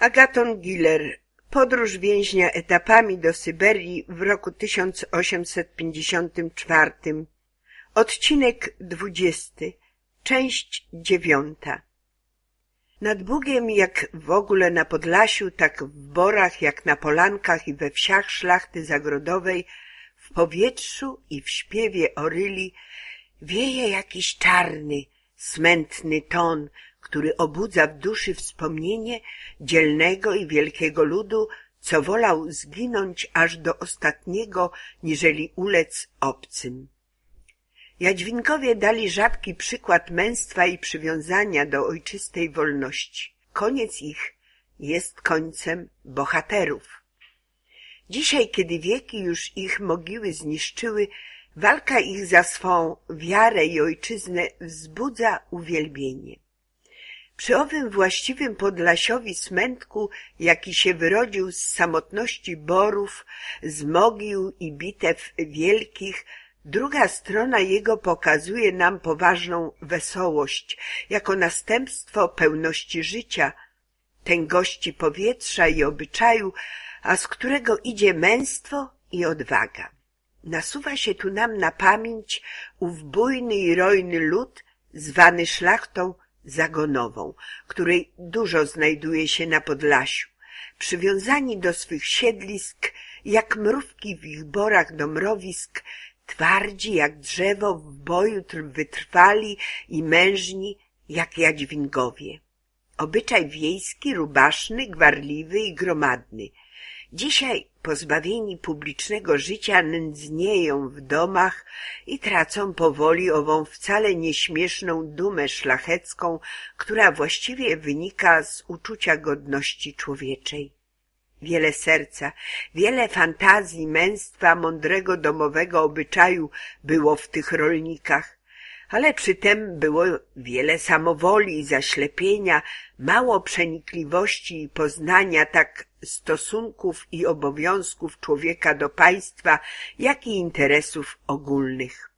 Agaton Giller Podróż więźnia etapami do Syberii w roku 1854 Odcinek 20 Część dziewiąta. Nad Bugiem jak w ogóle na Podlasiu, tak w Borach, jak na Polankach i we wsiach szlachty zagrodowej, w powietrzu i w śpiewie oryli wieje jakiś czarny, smętny ton, który obudza w duszy wspomnienie dzielnego i wielkiego ludu, co wolał zginąć aż do ostatniego, niżeli ulec obcym. Jadźwinkowie dali rzadki przykład męstwa i przywiązania do ojczystej wolności. Koniec ich jest końcem bohaterów. Dzisiaj, kiedy wieki już ich mogiły zniszczyły, walka ich za swą wiarę i ojczyznę wzbudza uwielbienie. Przy owym właściwym Podlasiowi smętku, jaki się wyrodził z samotności borów, z mogił i bitew wielkich, druga strona jego pokazuje nam poważną wesołość, jako następstwo pełności życia, tęgości powietrza i obyczaju, a z którego idzie męstwo i odwaga. Nasuwa się tu nam na pamięć ów bujny i rojny lud, zwany szlachtą zagonową, której dużo znajduje się na Podlasiu. Przywiązani do swych siedlisk, jak mrówki w ich borach do mrowisk, twardzi jak drzewo w boju wytrwali i mężni jak jadźwingowie. Obyczaj wiejski, rubaszny, gwarliwy i gromadny – Dzisiaj pozbawieni publicznego życia nędznieją w domach i tracą powoli ową wcale nieśmieszną dumę szlachecką, która właściwie wynika z uczucia godności człowieczej. Wiele serca, wiele fantazji męstwa mądrego domowego obyczaju było w tych rolnikach, ale przytem było wiele samowoli zaślepienia, mało przenikliwości i poznania tak stosunków i obowiązków człowieka do państwa, jak i interesów ogólnych.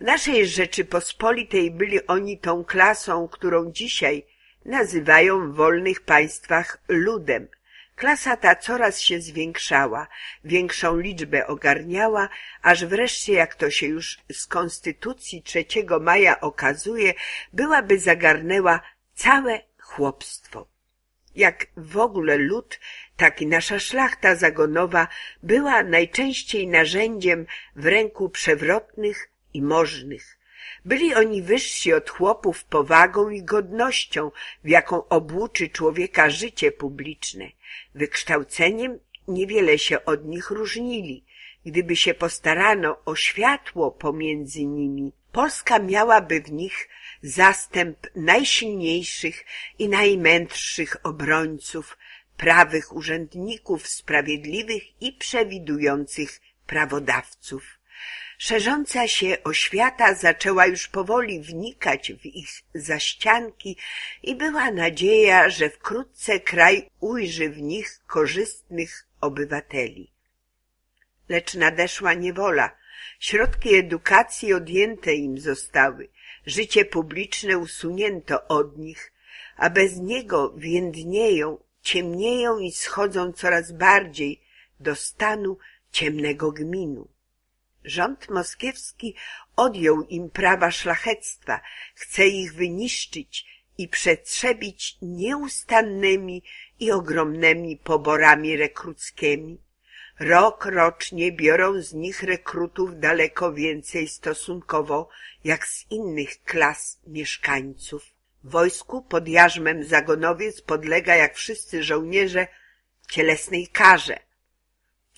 W naszej Rzeczypospolitej byli oni tą klasą, którą dzisiaj nazywają w wolnych państwach ludem, Klasa ta coraz się zwiększała, większą liczbę ogarniała, aż wreszcie, jak to się już z konstytucji 3 maja okazuje, byłaby zagarnęła całe chłopstwo. Jak w ogóle lud, tak i nasza szlachta zagonowa była najczęściej narzędziem w ręku przewrotnych i możnych. Byli oni wyżsi od chłopów powagą i godnością, w jaką obłuczy człowieka życie publiczne. Wykształceniem niewiele się od nich różnili. Gdyby się postarano o światło pomiędzy nimi, Polska miałaby w nich zastęp najsilniejszych i najmędrszych obrońców, prawych urzędników, sprawiedliwych i przewidujących prawodawców. Szerząca się oświata zaczęła już powoli wnikać w ich zaścianki i była nadzieja, że wkrótce kraj ujrzy w nich korzystnych obywateli. Lecz nadeszła niewola. Środki edukacji odjęte im zostały, życie publiczne usunięto od nich, a bez niego więdnieją, ciemnieją i schodzą coraz bardziej do stanu ciemnego gminu. Rząd moskiewski odjął im prawa szlachectwa, chce ich wyniszczyć i przetrzebić nieustannymi i ogromnymi poborami rekruckimi. Rok rocznie biorą z nich rekrutów daleko więcej stosunkowo jak z innych klas mieszkańców. Wojsku pod jarzmem zagonowiec podlega jak wszyscy żołnierze cielesnej karze,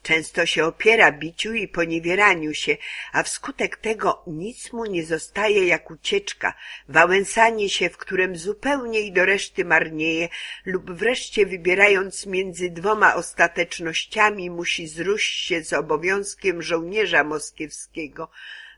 Często się opiera biciu i poniewieraniu się, a wskutek tego nic mu nie zostaje jak ucieczka, wałęsanie się, w którym zupełnie i do reszty marnieje lub wreszcie wybierając między dwoma ostatecznościami musi zruść się z obowiązkiem żołnierza moskiewskiego,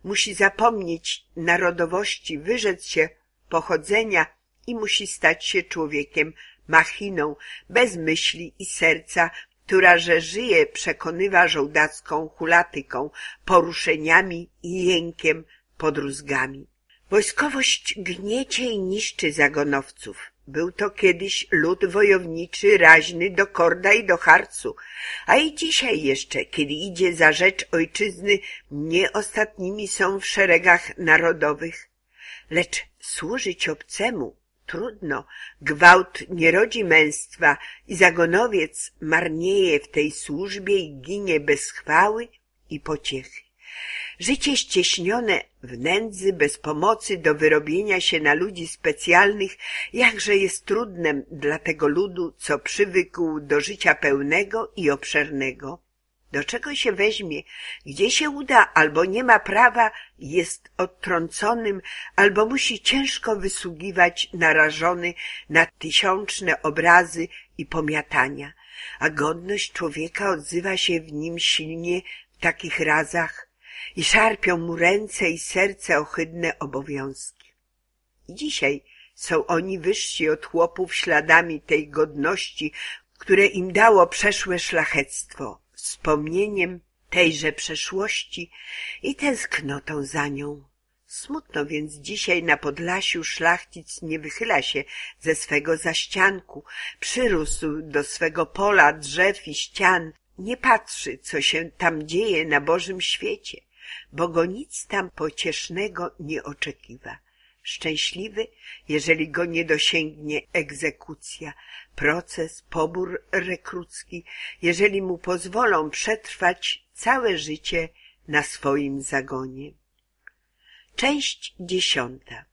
musi zapomnieć narodowości, wyrzec się pochodzenia i musi stać się człowiekiem machiną, bez myśli i serca, która, że żyje, przekonywa żołdacką hulatyką, poruszeniami i jękiem, podrózgami. Wojskowość gniecie i niszczy zagonowców. Był to kiedyś lud wojowniczy, raźny do korda i do harcu, a i dzisiaj jeszcze, kiedy idzie za rzecz ojczyzny, nie ostatnimi są w szeregach narodowych. Lecz służyć obcemu trudno, gwałt nie rodzi męstwa i zagonowiec marnieje w tej służbie i ginie bez chwały i pociechy. Życie ścieśnione w nędzy, bez pomocy do wyrobienia się na ludzi specjalnych, jakże jest trudnem dla tego ludu, co przywykł do życia pełnego i obszernego. Do czego się weźmie, gdzie się uda, albo nie ma prawa, jest odtrąconym, albo musi ciężko wysługiwać narażony na tysiączne obrazy i pomiatania, a godność człowieka odzywa się w nim silnie w takich razach, i szarpią mu ręce i serce ohydne obowiązki. I dzisiaj są oni wyżsi od chłopów śladami tej godności, które im dało przeszłe szlachectwo, wspomnieniem tejże przeszłości i tęsknotą za nią. Smutno więc dzisiaj na Podlasiu szlachcic nie wychyla się ze swego zaścianku, przyrósł do swego pola drzew i ścian, nie patrzy, co się tam dzieje na Bożym świecie bo go nic tam pociesznego nie oczekiwa. Szczęśliwy, jeżeli go nie dosięgnie egzekucja, proces, pobór rekrucki, jeżeli mu pozwolą przetrwać całe życie na swoim zagonie. Część dziesiąta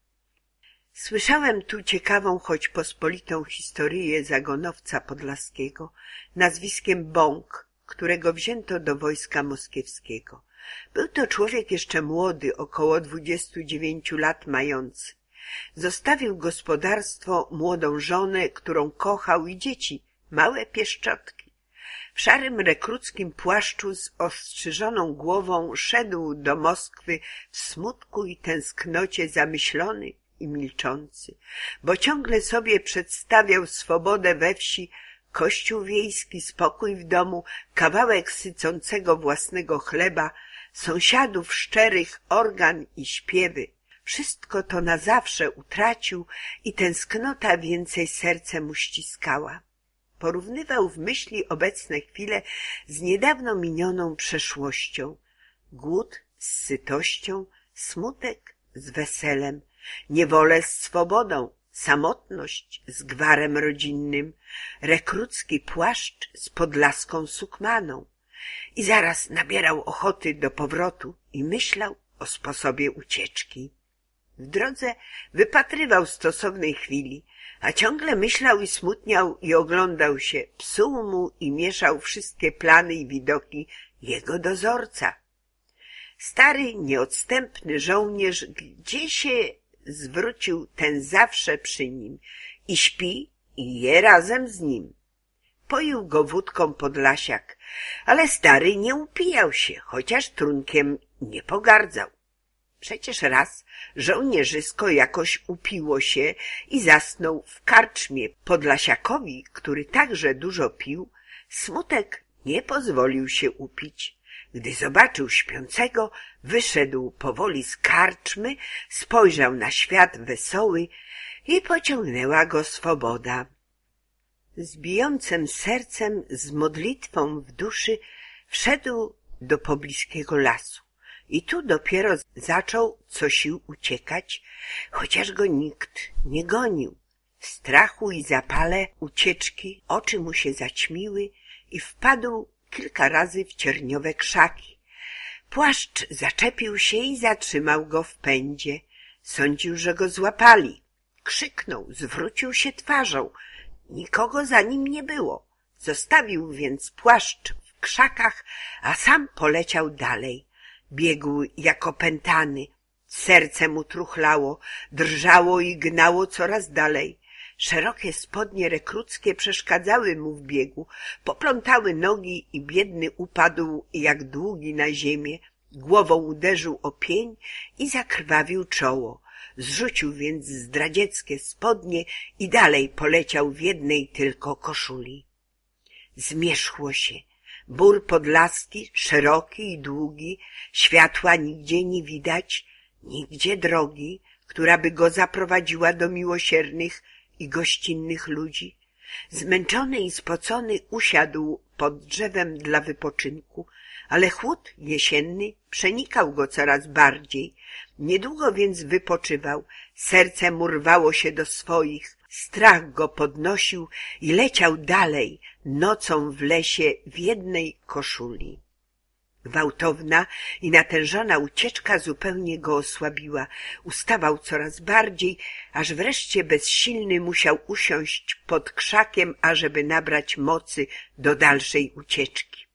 Słyszałem tu ciekawą, choć pospolitą historię zagonowca podlaskiego nazwiskiem Bąk, którego wzięto do wojska moskiewskiego. Był to człowiek jeszcze młody, około dwudziestu dziewięciu lat mający. Zostawił gospodarstwo, młodą żonę, którą kochał i dzieci, małe pieszczotki. W szarym rekruckim płaszczu z ostrzyżoną głową szedł do Moskwy w smutku i tęsknocie zamyślony i milczący, bo ciągle sobie przedstawiał swobodę we wsi, kościół wiejski, spokój w domu, kawałek sycącego własnego chleba, sąsiadów szczerych organ i śpiewy. Wszystko to na zawsze utracił i tęsknota więcej serce mu ściskała. Porównywał w myśli obecne chwile z niedawno minioną przeszłością. Głód z sytością, smutek z weselem, niewolę z swobodą, samotność z gwarem rodzinnym, rekrucki płaszcz z podlaską sukmaną i zaraz nabierał ochoty do powrotu i myślał o sposobie ucieczki. W drodze wypatrywał stosownej chwili, a ciągle myślał i smutniał i oglądał się, psuł mu i mieszał wszystkie plany i widoki jego dozorca. Stary, nieodstępny żołnierz gdzie się zwrócił ten zawsze przy nim i śpi i je razem z nim. Poił go wódką podlasiak, ale stary nie upijał się, chociaż trunkiem nie pogardzał. Przecież raz żołnierzysko jakoś upiło się i zasnął w karczmie podlasiakowi, który także dużo pił, smutek nie pozwolił się upić. Gdy zobaczył śpiącego, wyszedł powoli z karczmy, spojrzał na świat wesoły i pociągnęła go swoboda. Z bijącym sercem, z modlitwą w duszy wszedł do pobliskiego lasu. I tu dopiero zaczął co sił uciekać, chociaż go nikt nie gonił. W strachu i zapale ucieczki oczy mu się zaćmiły i wpadł kilka razy w cierniowe krzaki. Płaszcz zaczepił się i zatrzymał go w pędzie. Sądził, że go złapali. Krzyknął, zwrócił się twarzą. Nikogo za nim nie było. Zostawił więc płaszcz w krzakach, a sam poleciał dalej. Biegł jak opętany. Serce mu truchlało, drżało i gnało coraz dalej. Szerokie spodnie rekruckie przeszkadzały mu w biegu, poplątały nogi i biedny upadł jak długi na ziemię, głową uderzył o pień i zakrwawił czoło. Zrzucił więc zdradzieckie spodnie i dalej poleciał w jednej tylko koszuli. Zmierzchło się. Bór podlaski, szeroki i długi, światła nigdzie nie widać, nigdzie drogi, która by go zaprowadziła do miłosiernych i gościnnych ludzi. Zmęczony i spocony usiadł pod drzewem dla wypoczynku, ale chłód jesienny przenikał go coraz bardziej. Niedługo więc wypoczywał, serce mu rwało się do swoich, strach go podnosił i leciał dalej, nocą w lesie w jednej koszuli. Gwałtowna i natężona ucieczka zupełnie go osłabiła. Ustawał coraz bardziej, aż wreszcie bezsilny musiał usiąść pod krzakiem, ażeby nabrać mocy do dalszej ucieczki.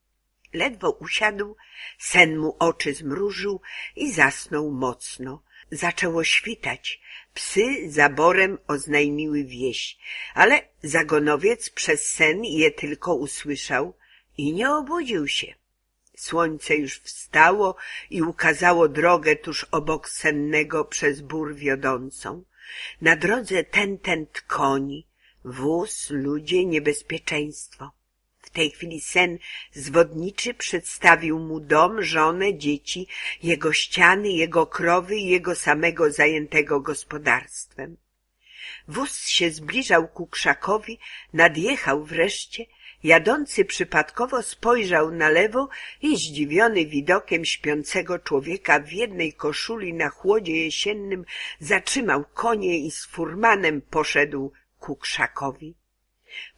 Ledwo usiadł, sen mu oczy zmrużył i zasnął mocno. Zaczęło świtać. Psy zaborem oznajmiły wieś, ale zagonowiec przez sen je tylko usłyszał i nie obudził się. Słońce już wstało i ukazało drogę tuż obok sennego przez bór wiodącą. Na drodze ten tent koni, wóz, ludzie, niebezpieczeństwo. Tej chwili sen zwodniczy przedstawił mu dom, żonę, dzieci, jego ściany, jego krowy i jego samego zajętego gospodarstwem. Wóz się zbliżał ku krzakowi, nadjechał wreszcie, jadący przypadkowo spojrzał na lewo i zdziwiony widokiem śpiącego człowieka w jednej koszuli na chłodzie jesiennym zatrzymał konie i z furmanem poszedł ku krzakowi.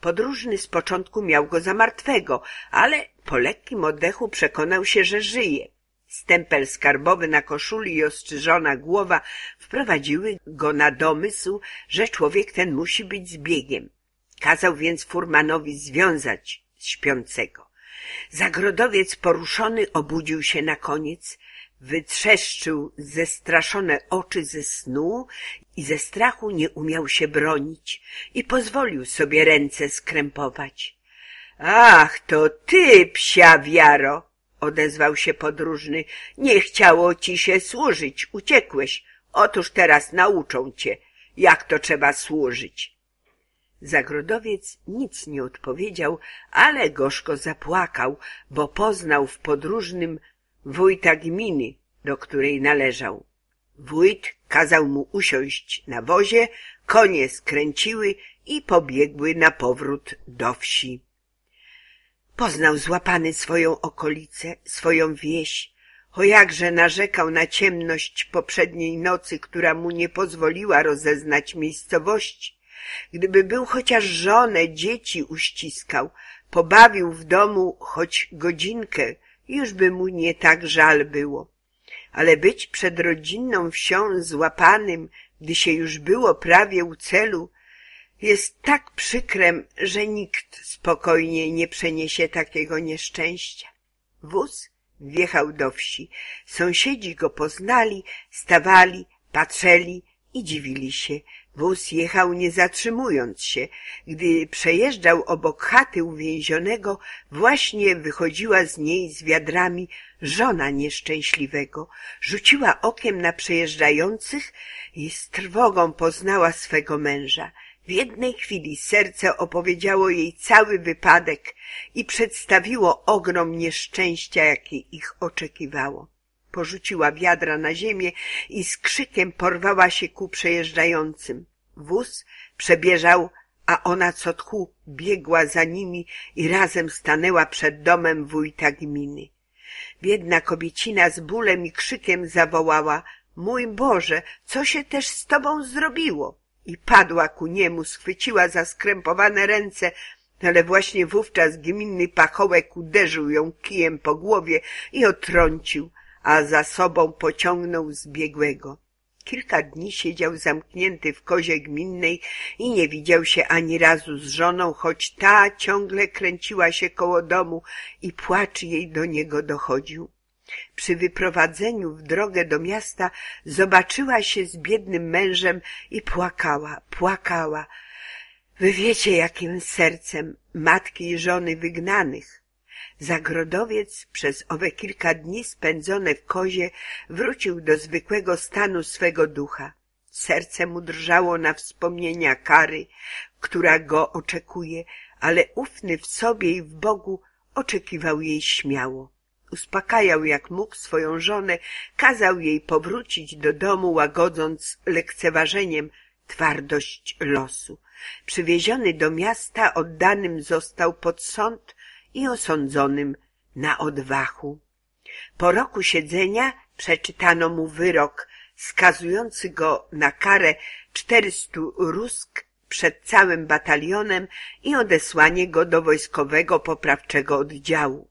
Podróżny z początku miał go za martwego, ale po lekkim oddechu przekonał się, że żyje. Stempel skarbowy na koszuli i ostrzyżona głowa wprowadziły go na domysł, że człowiek ten musi być zbiegiem. Kazał więc furmanowi związać śpiącego. Zagrodowiec poruszony obudził się na koniec, wytrzeszczył zestraszone oczy ze snu i ze strachu nie umiał się bronić i pozwolił sobie ręce skrępować. Ach, to ty, psia wiaro! odezwał się podróżny. Nie chciało ci się służyć, uciekłeś. Otóż teraz nauczą cię, jak to trzeba służyć. Zagrodowiec nic nie odpowiedział, ale gorzko zapłakał, bo poznał w podróżnym wójta gminy, do której należał. Wójt kazał mu usiąść na wozie, konie skręciły i pobiegły na powrót do wsi. Poznał złapany swoją okolicę, swoją wieś, o jakże narzekał na ciemność poprzedniej nocy, która mu nie pozwoliła rozeznać miejscowości. Gdyby był chociaż żonę, dzieci uściskał, pobawił w domu choć godzinkę, już by mu nie tak żal było. Ale być przed rodzinną wsią złapanym, gdy się już było prawie u celu, jest tak przykrem, że nikt spokojnie nie przeniesie takiego nieszczęścia. Wóz wjechał do wsi. Sąsiedzi go poznali, stawali, patrzeli i dziwili się. Wóz jechał nie zatrzymując się. Gdy przejeżdżał obok chaty uwięzionego, właśnie wychodziła z niej z wiadrami żona nieszczęśliwego. Rzuciła okiem na przejeżdżających i z trwogą poznała swego męża. W jednej chwili serce opowiedziało jej cały wypadek i przedstawiło ogrom nieszczęścia, jakie ich oczekiwało. Porzuciła wiadra na ziemię i z krzykiem porwała się ku przejeżdżającym. Wóz przebieżał, a ona co tchu biegła za nimi i razem stanęła przed domem wójta gminy. Biedna kobiecina z bólem i krzykiem zawołała — Mój Boże, co się też z tobą zrobiło? I padła ku niemu, schwyciła za skrępowane ręce, ale właśnie wówczas gminny pachołek uderzył ją kijem po głowie i otrącił, a za sobą pociągnął zbiegłego. Kilka dni siedział zamknięty w kozie gminnej i nie widział się ani razu z żoną, choć ta ciągle kręciła się koło domu i płacz jej do niego dochodził. Przy wyprowadzeniu w drogę do miasta zobaczyła się z biednym mężem i płakała, płakała. Wy wiecie, jakim sercem matki i żony wygnanych. Zagrodowiec przez owe kilka dni spędzone w kozie wrócił do zwykłego stanu swego ducha. Serce mu drżało na wspomnienia kary, która go oczekuje, ale ufny w sobie i w Bogu oczekiwał jej śmiało. Uspokajał jak mógł swoją żonę, kazał jej powrócić do domu, łagodząc lekceważeniem twardość losu. Przywieziony do miasta oddanym został pod sąd i osądzonym na odwachu. Po roku siedzenia przeczytano mu wyrok skazujący go na karę czterystu rusk przed całym batalionem i odesłanie go do wojskowego poprawczego oddziału.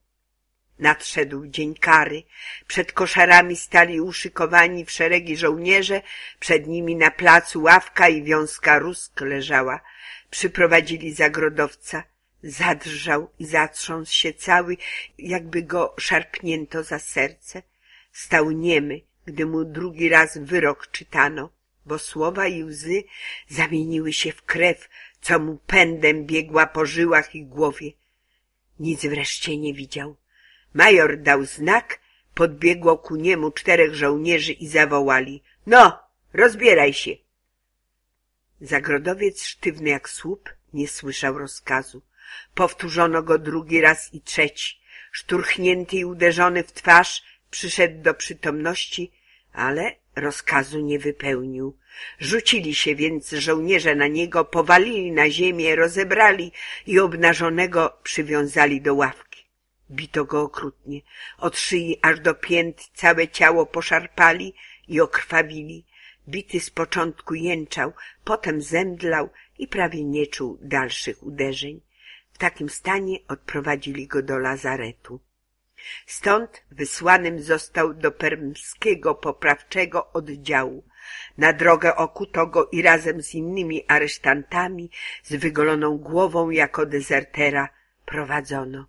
Nadszedł dzień kary. Przed koszarami stali uszykowani w szeregi żołnierze, przed nimi na placu ławka i wiązka rusk leżała. Przyprowadzili zagrodowca. Zadrżał i zatrząsł się cały, jakby go szarpnięto za serce. Stał niemy, gdy mu drugi raz wyrok czytano, bo słowa i łzy zamieniły się w krew, co mu pędem biegła po żyłach i głowie. Nic wreszcie nie widział. Major dał znak, podbiegło ku niemu czterech żołnierzy i zawołali — No, rozbieraj się! Zagrodowiec, sztywny jak słup, nie słyszał rozkazu. Powtórzono go drugi raz i trzeci. Szturchnięty i uderzony w twarz, przyszedł do przytomności, ale rozkazu nie wypełnił. Rzucili się więc żołnierze na niego, powalili na ziemię, rozebrali i obnażonego przywiązali do ławki. Bito go okrutnie. Od szyi aż do pięt całe ciało poszarpali i okrwawili. Bity z początku jęczał, potem zemdlał i prawie nie czuł dalszych uderzeń. Takim stanie odprowadzili go do lazaretu. Stąd wysłanym został do permskiego poprawczego oddziału. Na drogę okuto go i razem z innymi aresztantami z wygoloną głową jako dezertera prowadzono.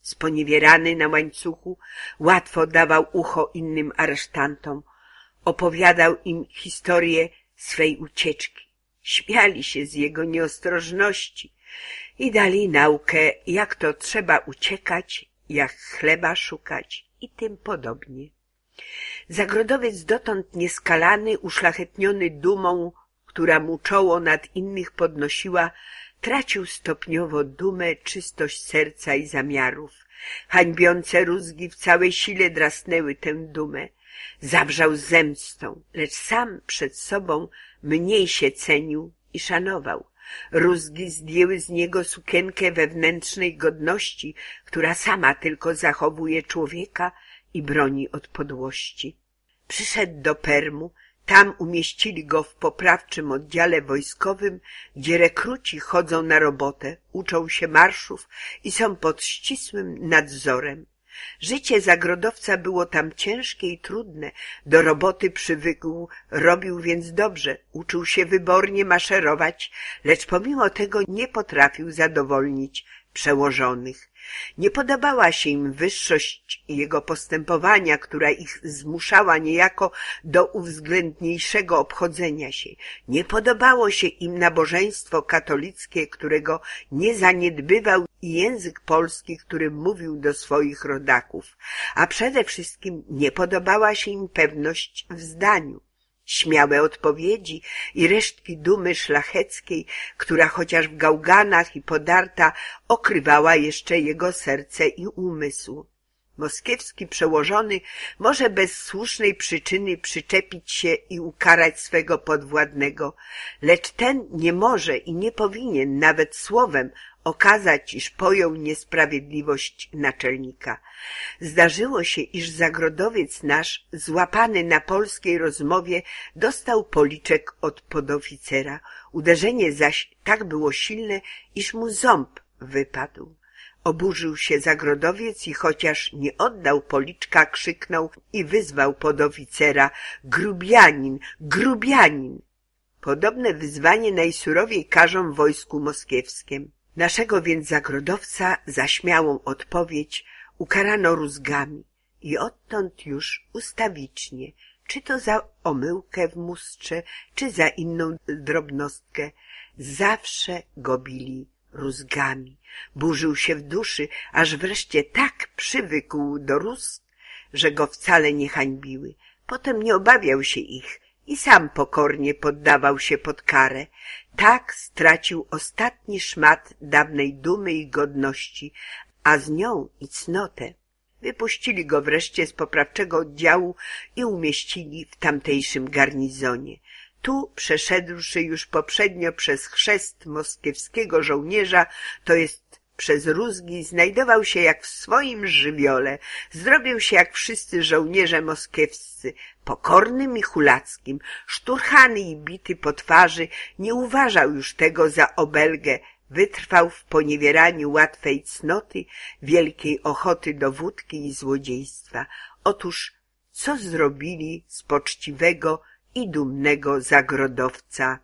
Sponiewierany na łańcuchu, łatwo dawał ucho innym aresztantom. Opowiadał im historię swej ucieczki. Śmiali się z jego nieostrożności i dali naukę, jak to trzeba uciekać, jak chleba szukać i tym podobnie. Zagrodowiec dotąd nieskalany, uszlachetniony dumą, która mu czoło nad innych podnosiła, tracił stopniowo dumę, czystość serca i zamiarów. Hańbiące rózgi w całej sile drasnęły tę dumę. Zawrzał zemstą, lecz sam przed sobą mniej się cenił i szanował. Rózgi zdjęły z niego sukienkę wewnętrznej godności, która sama tylko zachowuje człowieka i broni od podłości. Przyszedł do Permu, tam umieścili go w poprawczym oddziale wojskowym, gdzie rekruci chodzą na robotę, uczą się marszów i są pod ścisłym nadzorem. Życie zagrodowca było tam ciężkie i trudne, do roboty przywykł, robił więc dobrze, uczył się wybornie maszerować, lecz pomimo tego nie potrafił zadowolnić przełożonych. Nie podobała się im wyższość jego postępowania, która ich zmuszała niejako do uwzględniejszego obchodzenia się. Nie podobało się im nabożeństwo katolickie, którego nie zaniedbywał i język polski, którym mówił do swoich rodaków, a przede wszystkim nie podobała się im pewność w zdaniu śmiałe odpowiedzi i resztki dumy szlacheckiej, która chociaż w gałganach i podarta okrywała jeszcze jego serce i umysł. Moskiewski przełożony może bez słusznej przyczyny przyczepić się i ukarać swego podwładnego, lecz ten nie może i nie powinien nawet słowem okazać, iż pojął niesprawiedliwość naczelnika. Zdarzyło się, iż zagrodowiec nasz, złapany na polskiej rozmowie, dostał policzek od podoficera. Uderzenie zaś tak było silne, iż mu ząb wypadł. Oburzył się zagrodowiec i chociaż nie oddał policzka, krzyknął i wyzwał podoficera — grubianin, grubianin! Podobne wyzwanie najsurowiej każą wojsku moskiewskiem. Naszego więc zagrodowca za śmiałą odpowiedź ukarano rózgami i odtąd już ustawicznie, czy to za omyłkę w mustrze, czy za inną drobnostkę, zawsze go bili rózgami. Burzył się w duszy, aż wreszcie tak przywykł do rózg, że go wcale nie hańbiły. Potem nie obawiał się ich i sam pokornie poddawał się pod karę. Tak stracił ostatni szmat dawnej dumy i godności, a z nią i cnotę. Wypuścili go wreszcie z poprawczego oddziału i umieścili w tamtejszym garnizonie. Tu, przeszedłszy już poprzednio przez chrzest moskiewskiego żołnierza, to jest przez rózgi, znajdował się jak w swoim żywiole, zrobił się jak wszyscy żołnierze moskiewscy, pokornym i hulackim, szturchany i bity po twarzy, nie uważał już tego za obelgę, wytrwał w poniewieraniu łatwej cnoty, wielkiej ochoty do wódki i złodziejstwa. Otóż co zrobili z poczciwego i dumnego zagrodowca?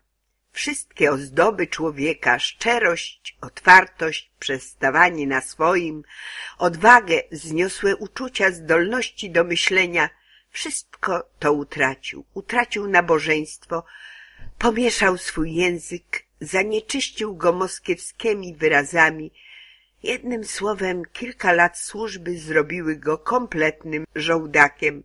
Wszystkie ozdoby człowieka, szczerość, otwartość, przestawanie na swoim, odwagę, zniosłe uczucia, zdolności do myślenia, wszystko to utracił. Utracił nabożeństwo, pomieszał swój język, zanieczyścił go moskiewskimi wyrazami. Jednym słowem, kilka lat służby zrobiły go kompletnym żołdakiem.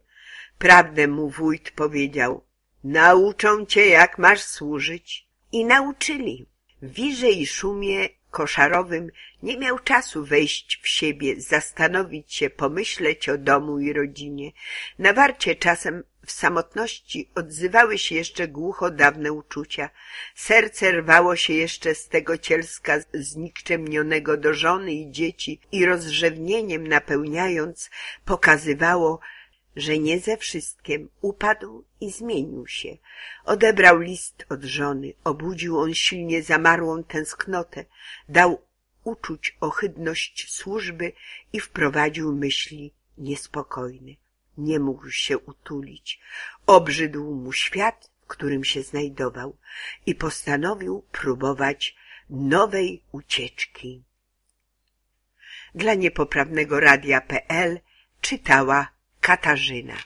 Prawdę mu wójt powiedział, nauczą cię, jak masz służyć. I nauczyli. W wirze i szumie koszarowym nie miał czasu wejść w siebie, zastanowić się, pomyśleć o domu i rodzinie. Na warcie czasem w samotności odzywały się jeszcze głucho dawne uczucia. Serce rwało się jeszcze z tego cielska znikczemnionego do żony i dzieci i rozrzewnieniem napełniając pokazywało, że nie ze wszystkim upadł i zmienił się. Odebrał list od żony, obudził on silnie zamarłą tęsknotę, dał uczuć ohydność służby i wprowadził myśli niespokojne. Nie mógł się utulić. Obrzydł mu świat, w którym się znajdował i postanowił próbować nowej ucieczki. Dla niepoprawnego radia.pl czytała Katarzyna